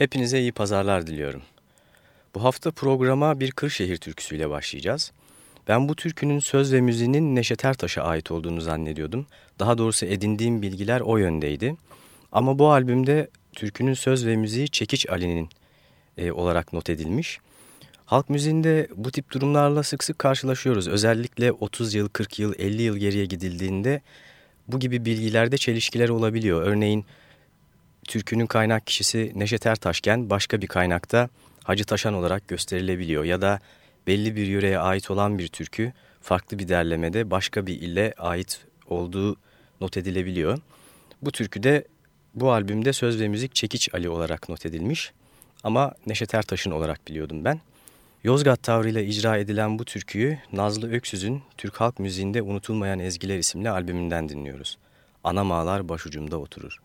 Hepinize iyi pazarlar diliyorum. Bu hafta programa bir Kırşehir türküsüyle başlayacağız. Ben bu türkünün söz ve müziğinin Neşet Ertaş'a ait olduğunu zannediyordum. Daha doğrusu edindiğim bilgiler o yöndeydi. Ama bu albümde türkünün söz ve müziği Çekiç Ali'nin e, olarak not edilmiş. Halk müziğinde bu tip durumlarla sık sık karşılaşıyoruz. Özellikle 30 yıl, 40 yıl, 50 yıl geriye gidildiğinde bu gibi bilgilerde çelişkiler olabiliyor. Örneğin türkünün kaynak kişisi Neşet Ertaşken başka bir kaynakta Hacı Taşan olarak gösterilebiliyor. Ya da belli bir yöreye ait olan bir türkü farklı bir derlemede başka bir ile ait olduğu not edilebiliyor. Bu türküde bu albümde söz ve müzik Çekiç Ali olarak not edilmiş ama Neşet Ertaş'ın olarak biliyordum ben. Yozgat tavrıyla icra edilen bu türküyü Nazlı Öksüz'ün Türk Halk Müziğinde Unutulmayan Ezgiler isimli albümünden dinliyoruz. Ana Anamağlar başucumda oturur.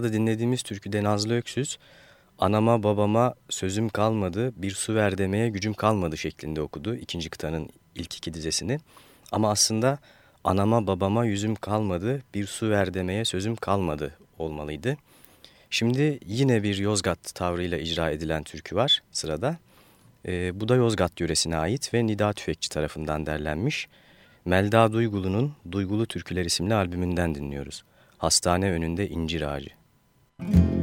Arada dinlediğimiz türküde Nazlı Öksüz, anama babama sözüm kalmadı, bir su ver demeye gücüm kalmadı şeklinde okudu ikinci kıtanın ilk iki dizesini. Ama aslında anama babama yüzüm kalmadı, bir su ver demeye sözüm kalmadı olmalıydı. Şimdi yine bir Yozgat tavrıyla icra edilen türkü var sırada. E, bu da Yozgat yöresine ait ve Nida Tüfekçi tarafından derlenmiş. Melda Duygulu'nun Duygulu Türküler isimli albümünden dinliyoruz. Hastane önünde incir ağacı. Müzik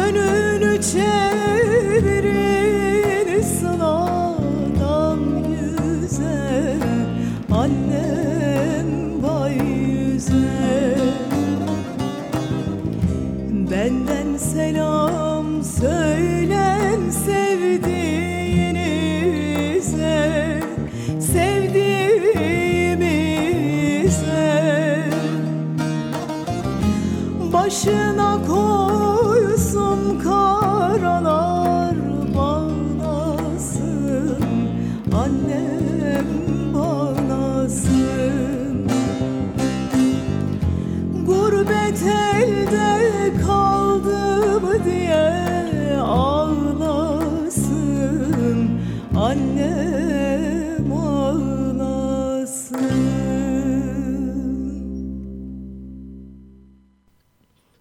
gönül çevirir sıladan yüze annem bay yüze. Benden selam söyle.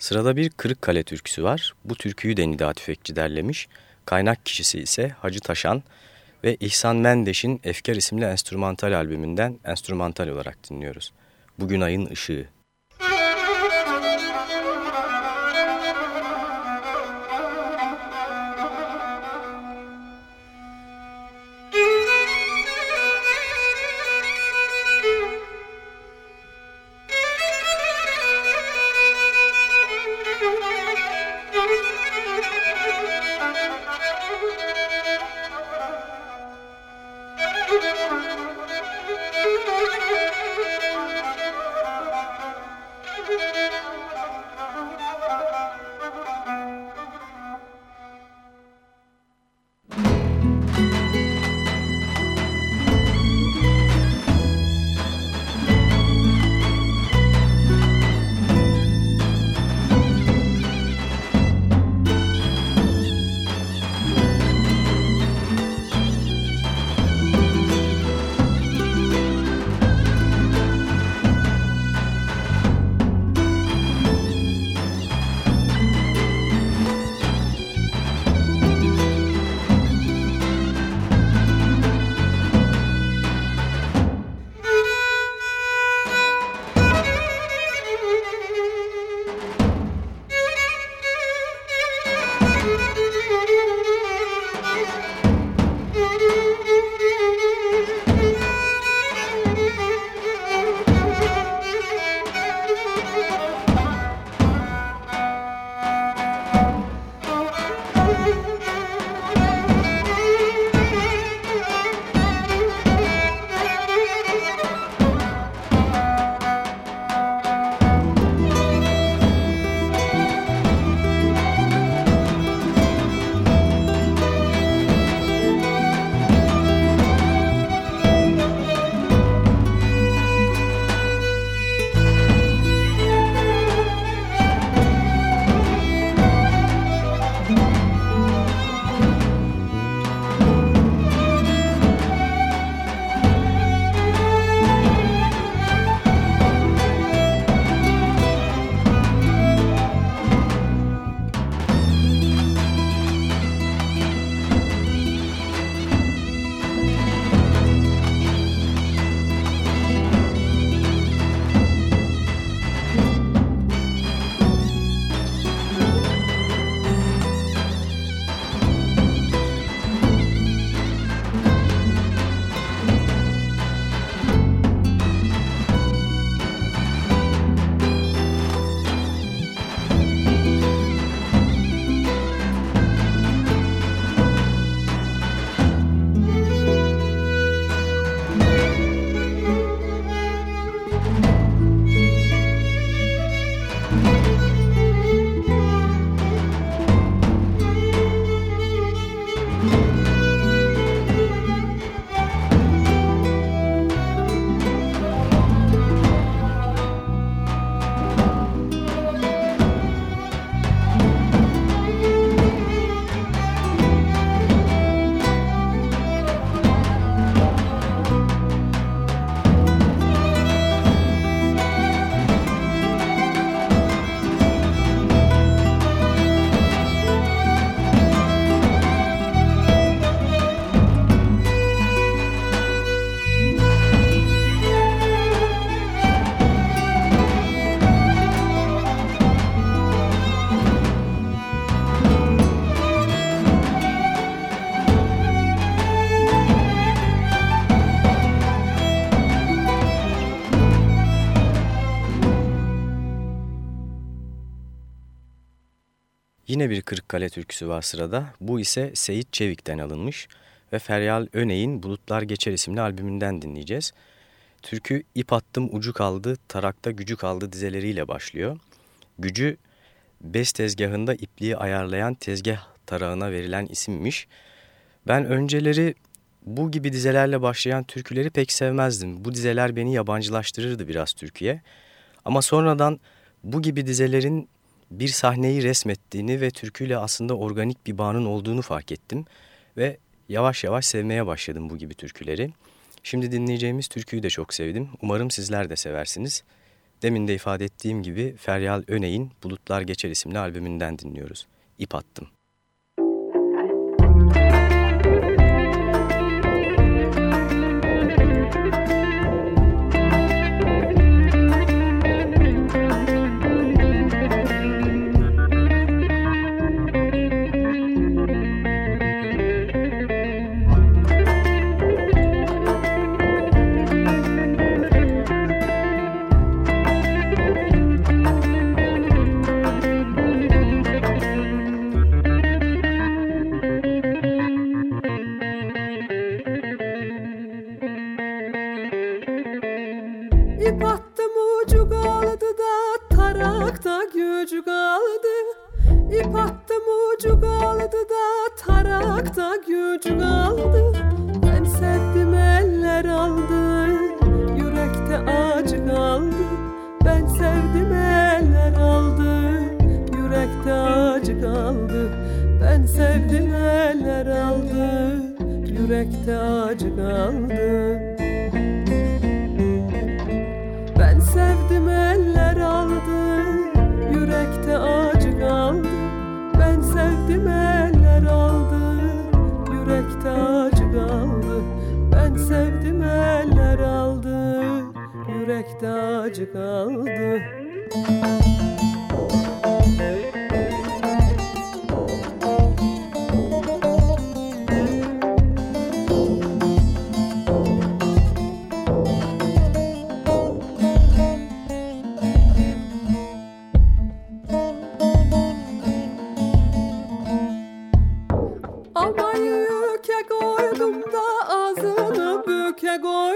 Sırada bir Kırıkkale türküsü var. Bu türküyü de Nida Tüfekçi derlemiş. Kaynak kişisi ise Hacı Taşan ve İhsan Mendeş'in Efkar isimli enstrümantal albümünden enstrümantal olarak dinliyoruz. Bugün ayın ışığı. Yine bir Kırıkkale türküsü var sırada. Bu ise Seyit Çevik'ten alınmış ve Feryal Öney'in Bulutlar Geçer isimli albümünden dinleyeceğiz. Türkü ip attım ucu kaldı, tarakta gücü kaldı dizeleriyle başlıyor. Gücü bes tezgahında ipliği ayarlayan tezgah tarağına verilen isimmiş. Ben önceleri bu gibi dizelerle başlayan türküleri pek sevmezdim. Bu dizeler beni yabancılaştırırdı biraz Türkiye. Ama sonradan bu gibi dizelerin bir sahneyi resmettiğini ve türküyle aslında organik bir bağının olduğunu fark ettim. Ve yavaş yavaş sevmeye başladım bu gibi türküleri. Şimdi dinleyeceğimiz türküyü de çok sevdim. Umarım sizler de seversiniz. Demin de ifade ettiğim gibi Feryal Öney'in Bulutlar Geçer isimli albümünden dinliyoruz. İp attım.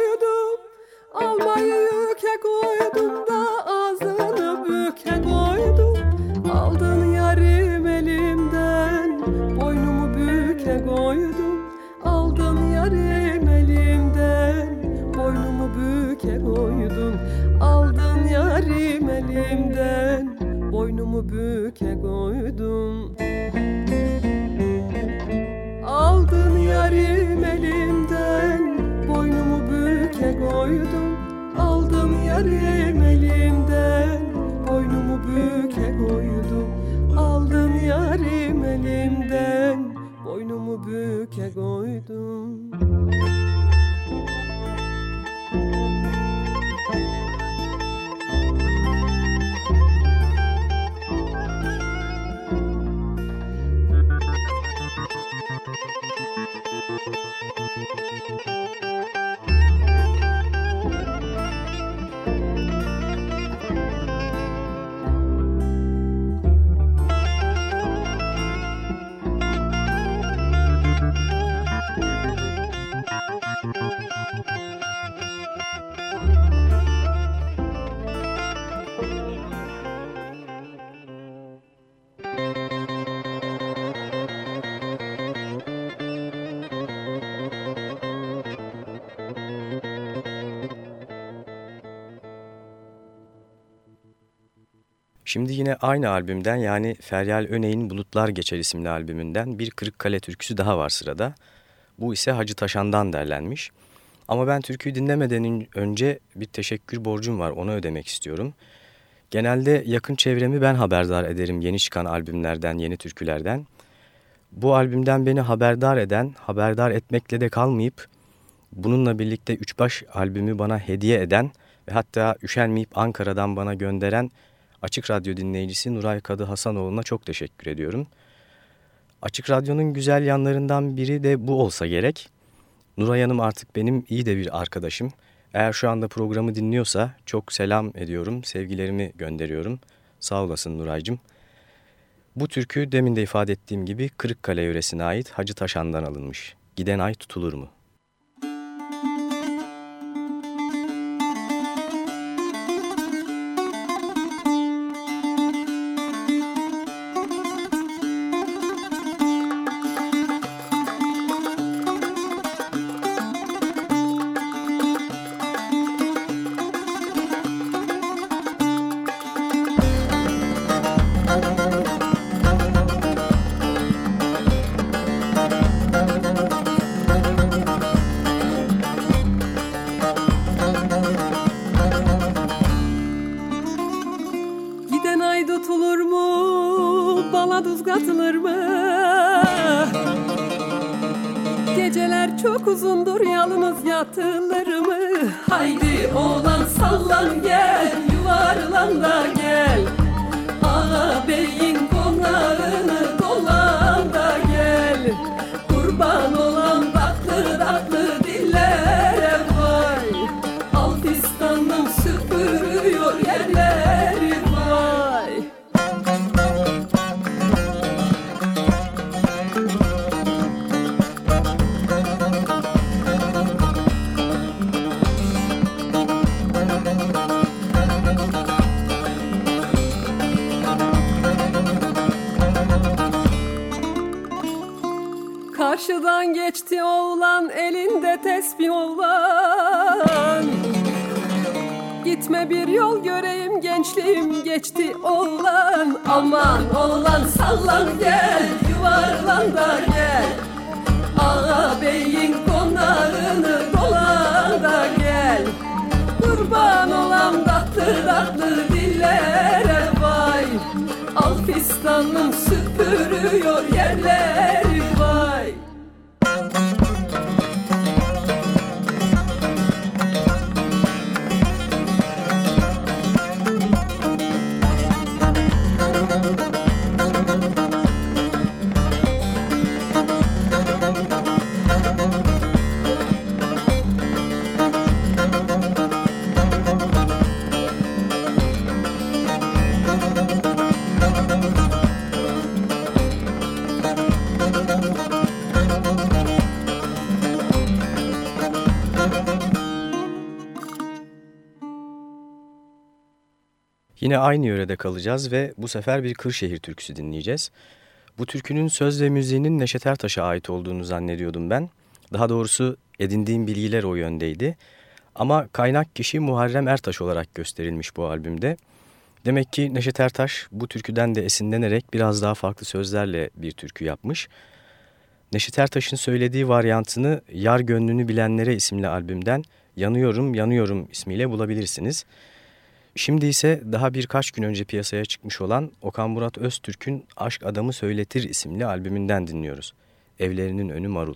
koydum. Almayı yüke koydum da ağzını büke koydum. Aldın yarim elimden boynumu büke koydum. Aldın yarim elimden boynumu büke koydum. Aldın yarim elimden boynumu büke koydum. yarim elimden Boynumu büke koydum. Aldın yarim elimden Boynumu büke koydum. Şimdi yine aynı albümden yani Feryal Öney'in Bulutlar Geçer isimli albümünden bir Kırıkkale türküsü daha var sırada. Bu ise Hacı Taşan'dan derlenmiş. Ama ben türküyü dinlemeden önce bir teşekkür borcum var onu ödemek istiyorum. Genelde yakın çevremi ben haberdar ederim yeni çıkan albümlerden, yeni türkülerden. Bu albümden beni haberdar eden, haberdar etmekle de kalmayıp bununla birlikte Üçbaş albümü bana hediye eden ve hatta üşenmeyip Ankara'dan bana gönderen Açık Radyo dinleyicisi Nuray Kadı Hasanoğlu'na çok teşekkür ediyorum. Açık Radyo'nun güzel yanlarından biri de bu olsa gerek. Nuray Hanım artık benim iyi de bir arkadaşım. Eğer şu anda programı dinliyorsa çok selam ediyorum, sevgilerimi gönderiyorum. Sağ olasın Nuray'cığım. Bu türkü demin de ifade ettiğim gibi Kırıkkale yöresine ait Hacı Taşan'dan alınmış. Giden ay tutulur mu? Çok uzundur yalnız yattığınlarımı Haydi oğlan sallan gel yuvarlan da gel. Ağa beyin konağını dolan da gel. Kurban olan tatlı tatlı dillere. Karşıdan geçti oğlan elinde tesbih oğlan Gitme bir yol göreyim gençliğim geçti oğlan Aman oğlan sallan gel yuvarlan da gel. Ağa beyin konağını dolan da gel. Kurban olan tatlı tatlı dillere vay. Alfistanım süpürüyor yerleri vay Yine aynı yörede kalacağız ve bu sefer bir Kırşehir türküsü dinleyeceğiz. Bu türkünün söz ve müziğinin Neşet Ertaş'a ait olduğunu zannediyordum ben. Daha doğrusu edindiğim bilgiler o yöndeydi. Ama kaynak kişi Muharrem Ertaş olarak gösterilmiş bu albümde. Demek ki Neşet Ertaş bu türküden de esinlenerek biraz daha farklı sözlerle bir türkü yapmış. Neşet Ertaş'ın söylediği varyantını Yar Gönlünü Bilenlere isimli albümden Yanıyorum Yanıyorum ismiyle bulabilirsiniz. Şimdi ise daha birkaç gün önce piyasaya çıkmış olan Okan Murat Öztürk'ün Aşk Adamı Söyletir isimli albümünden dinliyoruz. Evlerinin önü marul.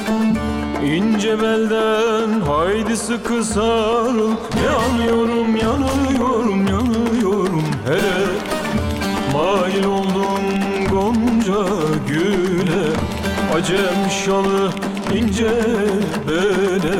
ince belden haydi sıkı sarıl Yanıyorum yanıyorum yanıyorum. Hele Mail oldum gonca güle. Acem şalı ince bele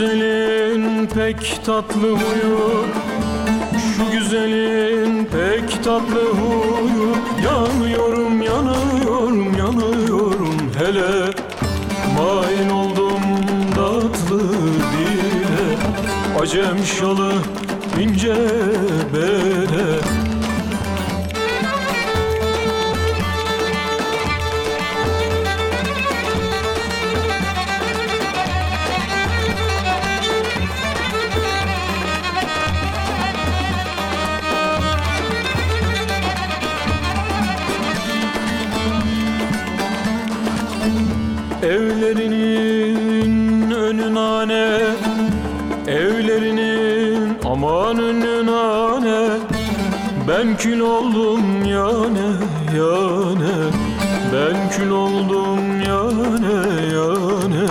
güzelin pek tatlı huyu Şu güzelin pek tatlı huyu. Yanıyorum, yanıyorum, yanıyorum Hele main oldum tatlı dile Acem şalı ince bele oldum yane yane. Ben kül oldum yane yane.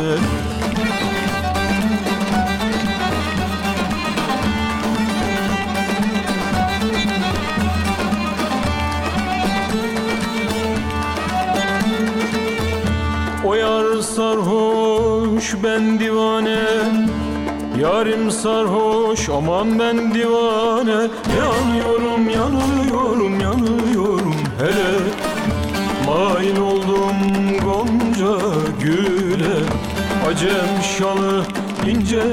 O yar sarhoş ben divane. Yarim sarhoş aman ben divane. Yanıyorum Acem şalı ince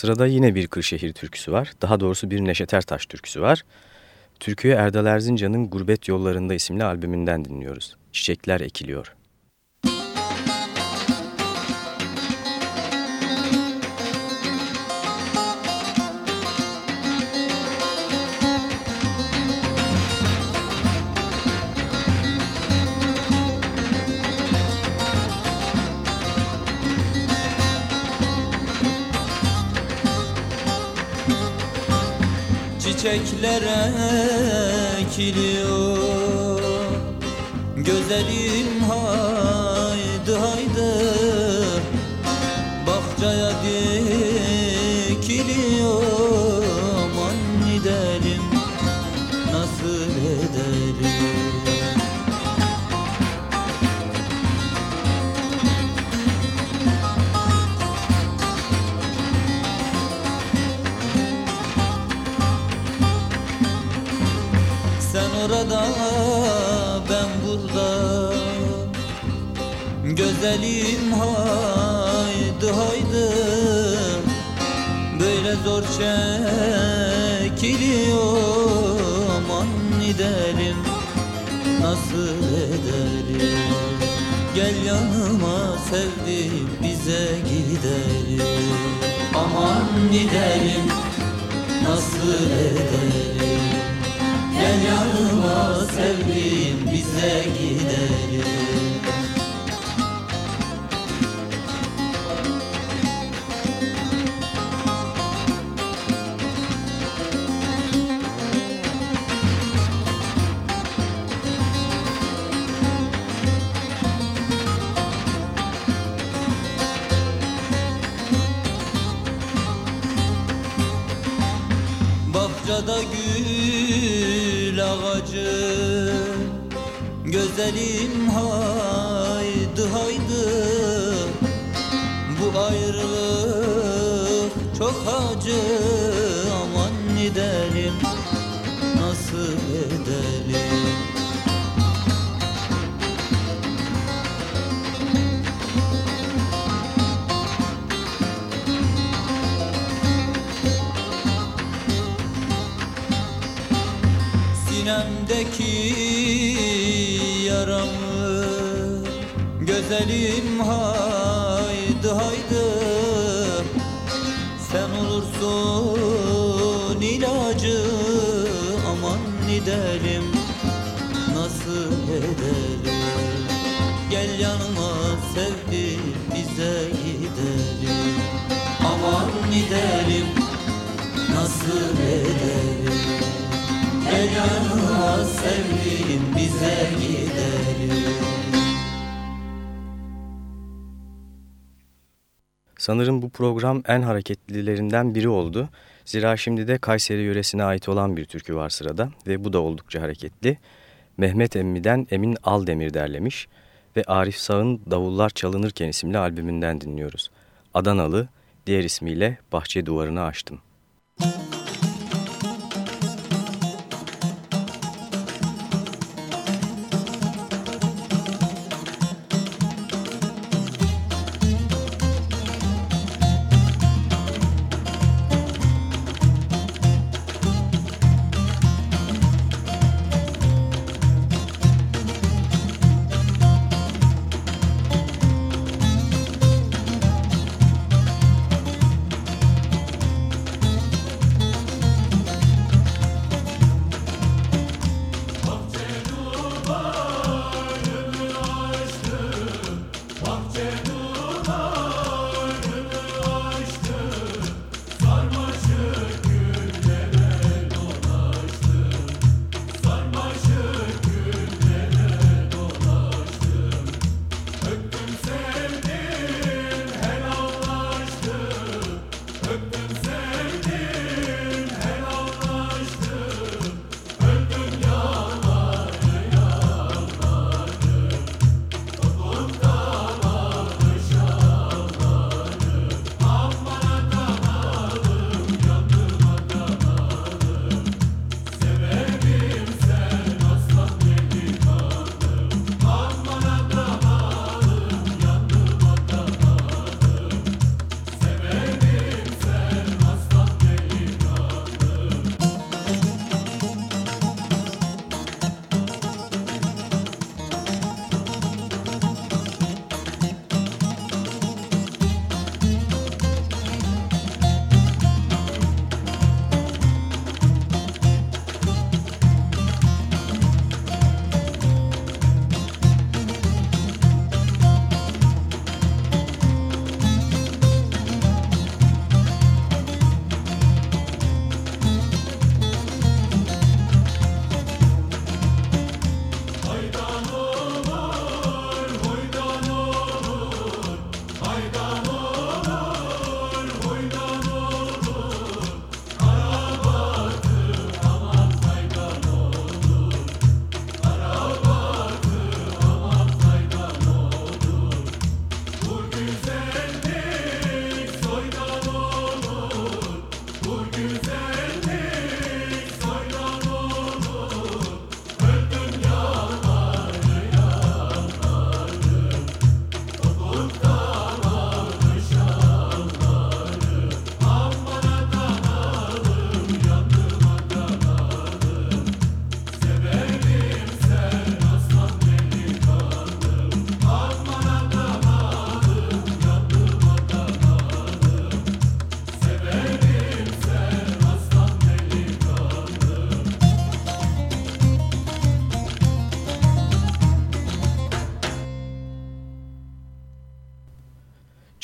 Sırada yine bir Kırşehir türküsü var. Daha doğrusu bir Neşet Ertaş türküsü var. Türküyü Erdal Erzincan'ın Gurbet Yollarında isimli albümünden dinliyoruz. Çiçekler ekiliyor. Çiçekler ekiliyor Güzelim Sen orada ben burada. Güzelim haydi haydi. Böyle zor çekiliyor Aman gidelim nasıl edelim Gel yanıma sevdim bize gidelim. Aman gidelim nasıl edelim Gel yanıma sevdiğim bize gidelim Gözelim haydi haydi. Sen olursun ilacı Aman gidelim. Nasıl edelim? Gel yanıma sevdim bize gidelim. Aman gidelim nasıl edelim? Gel yanıma sevdim bize gidelim Sanırım bu program en hareketlilerinden biri oldu. Zira şimdi de Kayseri yöresine ait olan bir türkü var sırada ve bu da oldukça hareketli. Mehmet Emmi'den Emin Aldemir derlemiş ve Arif Sağ'ın Davullar Çalınırken isimli albümünden dinliyoruz. Adanalı, diğer ismiyle Bahçe Duvarını Açtım. Müzik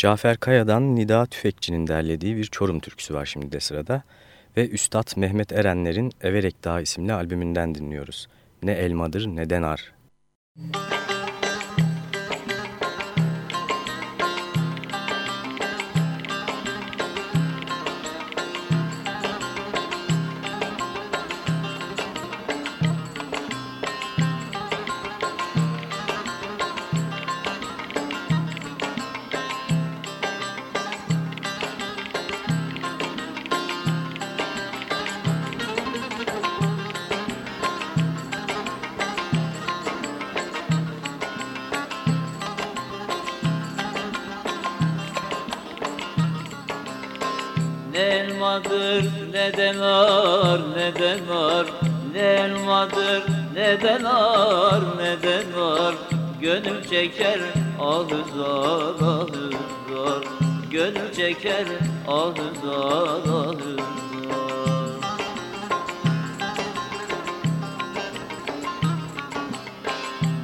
Cafer Kaya'dan Nida Tüfekçi'nin derlediği bir Çorum türküsü var şimdi de sırada. Ve Üstad Mehmet Erenler'in Everek Dağı isimli albümünden dinliyoruz. Ne elmadır ne denar. Müzik elmadır ne de nar ne de nar Ne elmadır ne de nar ne de nar Gönül çeker ahı zar ahı zar Gönül çeker ahı zar ahı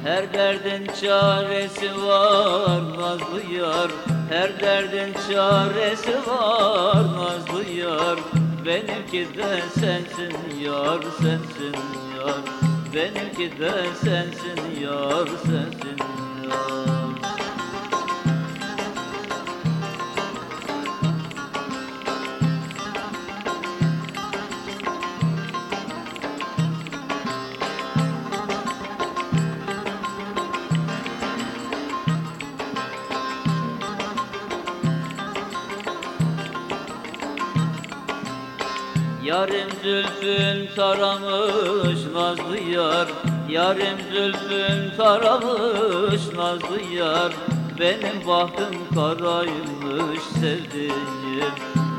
Her derdin çaresi var nazlı yar Her derdin çaresi var nazlı yar. Benimki de sensin yar sensin yar. Benimki de sensin yar sensin Yarim zülfün taramış nazlı yar Yarim zülfün taramış nazlı yar Benim bahtım karaymış sevdiğim.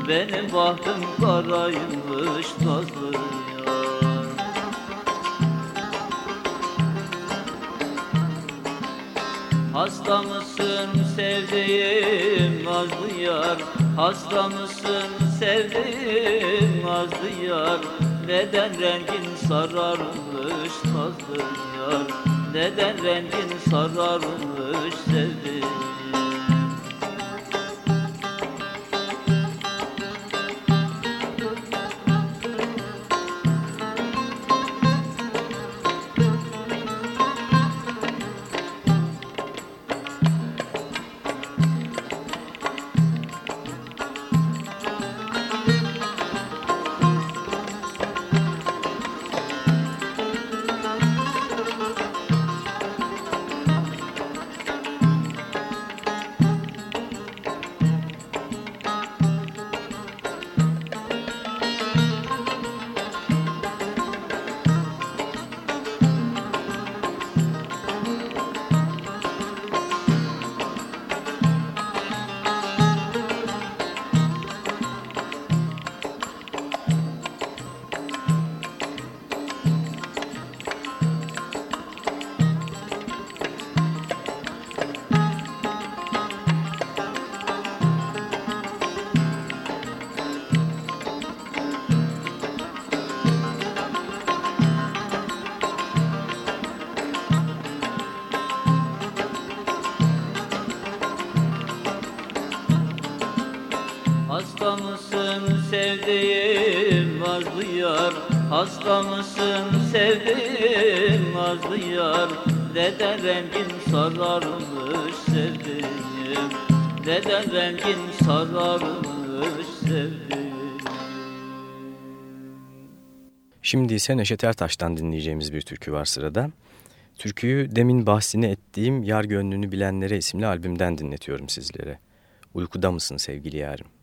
Benim bahtım karaymış nazlı yar Hasta mısın sevdiğim nazlı yar Hasta mısın sevdiğim nazlı yar. Neden rengin sararmış nazlı yar? Neden rengin sararmış sevdiğim nazlı yar Hasta mısın sevdiğim nazlı yar Neden rengin sararmış sevdiğim Neden rengin sararmış sevdiğim Şimdi ise Neşet Ertaş'tan dinleyeceğimiz bir türkü var sırada. Türküyü demin bahsini ettiğim Yar Gönlünü Bilenlere isimli albümden dinletiyorum sizlere. Uykuda mısın sevgili yarim?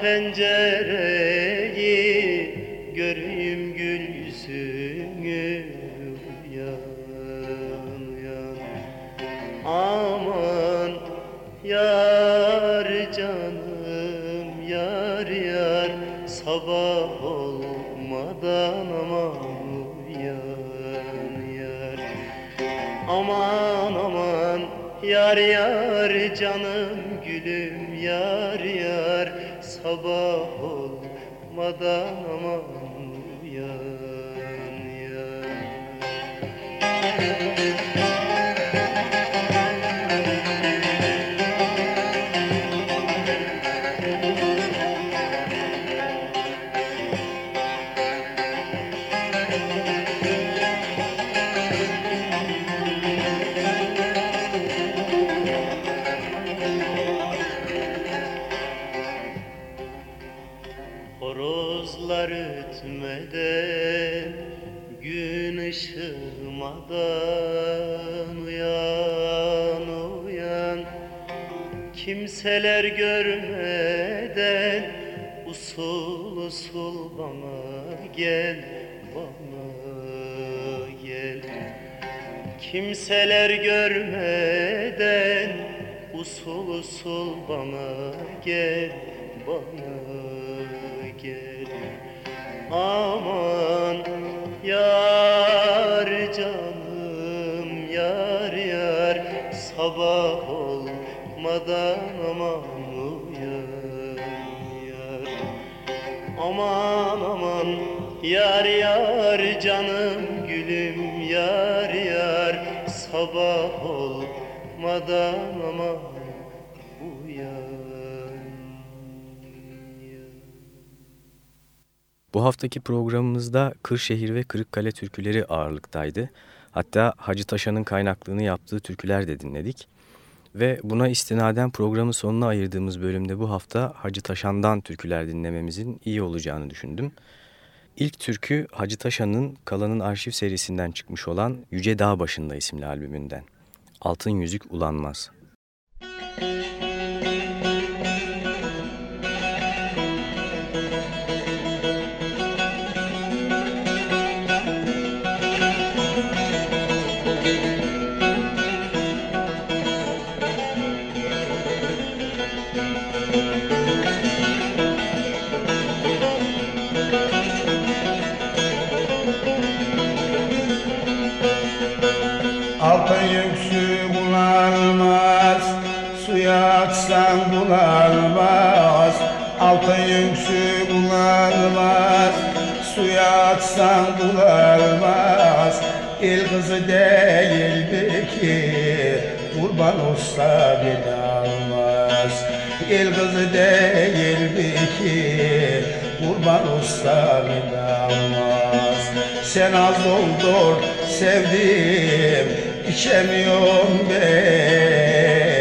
Pencereyi göreyim gül yüzünü uyan uyan. Aman yar canım yar yar. Sabah olmadan aman uyan yar. Aman aman yar yar canım gülüm yar sabah olmadan aman Kimseler görmeden Usul usul bana gel Bana gel. Aman Sabah olmadan aman Bu haftaki programımızda Kırşehir ve Kırıkkale türküleri ağırlıktaydı. Hatta Hacı Taşan'ın kaynaklığını yaptığı türküler de dinledik. Ve buna istinaden programın sonuna ayırdığımız bölümde bu hafta Hacı Taşan'dan türküler dinlememizin iyi olacağını düşündüm. İlk türkü Hacı Taşan'ın Kalan'ın arşiv serisinden çıkmış olan Yüce Dağ Başında isimli albümünden. Altın Yüzük Ulanmaz. Altın yüksü bulanmaz Suya atsan bulanmaz İl kızı değil ki Kurban usta beni almaz. İl kızı değil ki Kurban usta beni almaz. Sen az doldur sevdim içemiyorum ben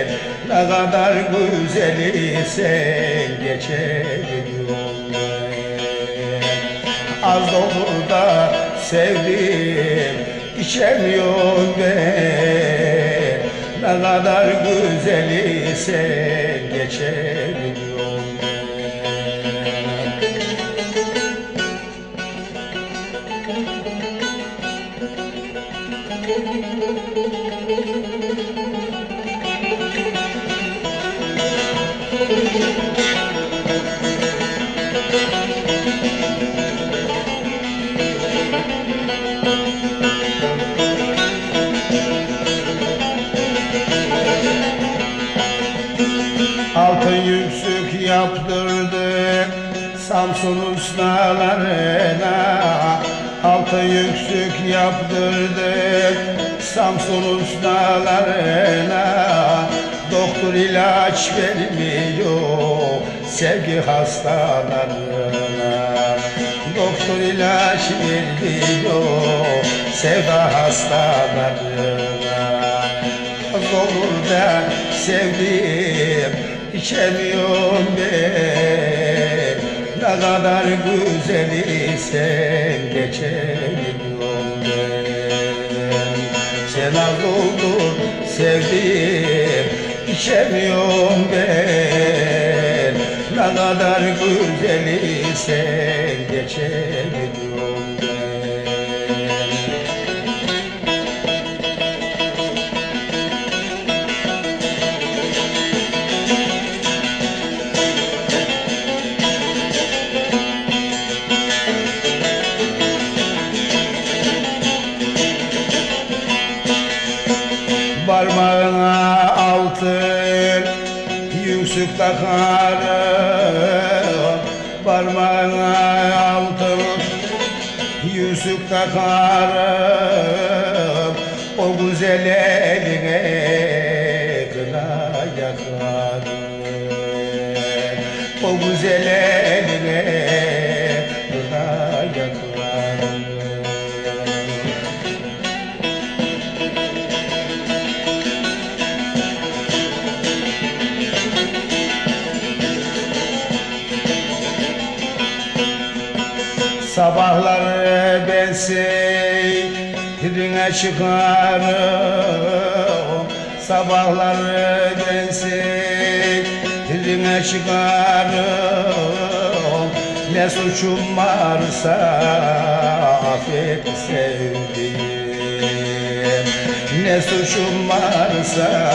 Ne kadar güzel sen ben Az olur da sevdim içemiyorum ben Ne kadar güzel sen Altın Samsun ustalarına Altın yüksük yaptırdı Samsun ustalarına Doktor ilaç vermiyor sevgi hastalarına. Doktor ilaç vermiyor sevda hastalarına. Olur da sevdim içemiyorum ben Ne kadar güzel isen geçemiyorum ben Sen az oldun sevdim içemiyorum ben. Ne kadar güzel isen geçemiyorum yüksük seyrine çıkarım. Sabahları ben seyrine çıkarım. Ne suçum varsa affet sevdiğim. Ne suçum varsa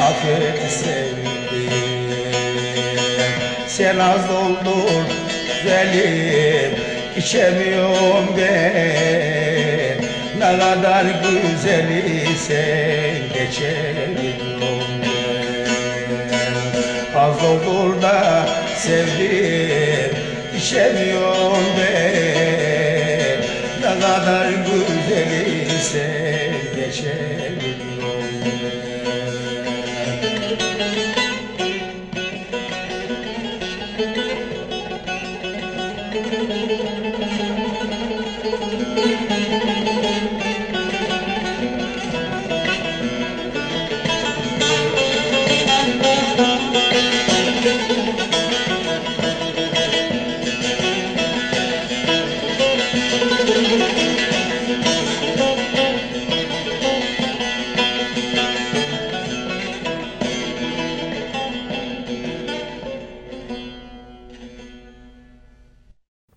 affet sevdiğim. Sen az doldur güzelim içemiyorum ben Ne kadar güzelisen geçemiyorum ben Az olur da sevdim içemiyorum ben. Ne kadar güzelisen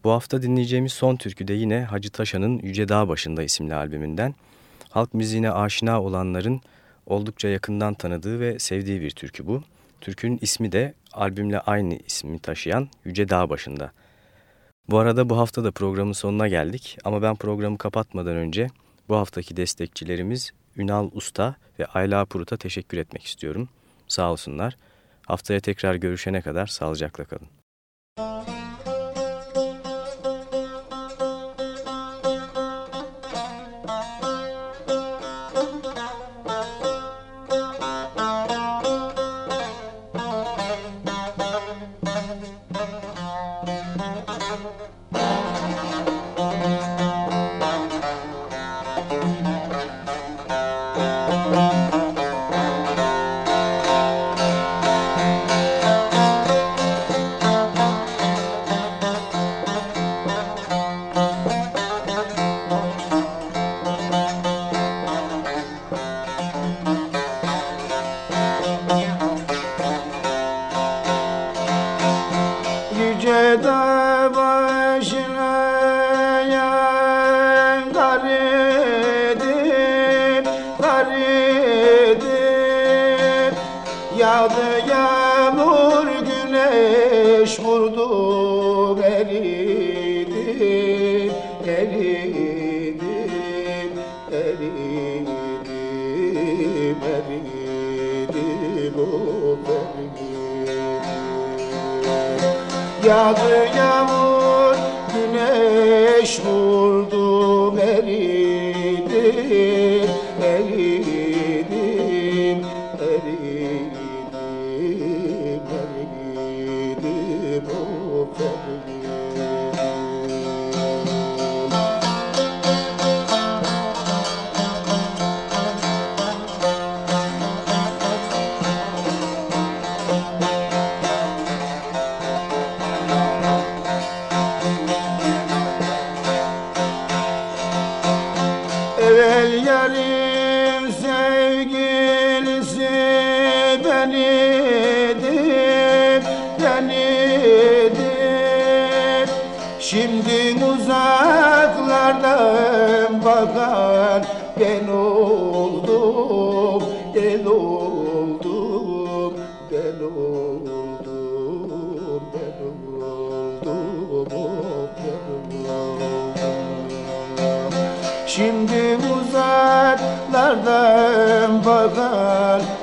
Bu hafta dinleyeceğimiz son türkü de yine Hacı Taşan'ın Yüce Dağ Başında isimli albümünden. Halk müziğine aşina olanların oldukça yakından tanıdığı ve sevdiği bir türkü bu. Türkünün ismi de albümle aynı ismi taşıyan Yüce Dağ Başında. Bu arada bu hafta da programın sonuna geldik ama ben programı kapatmadan önce bu haftaki destekçilerimiz Ünal Usta ve Ayla Purut'a teşekkür etmek istiyorum. Sağ olsunlar. Haftaya tekrar görüşene kadar sağlıcakla kalın. Yüce uzaklardan bakan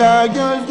Güller göz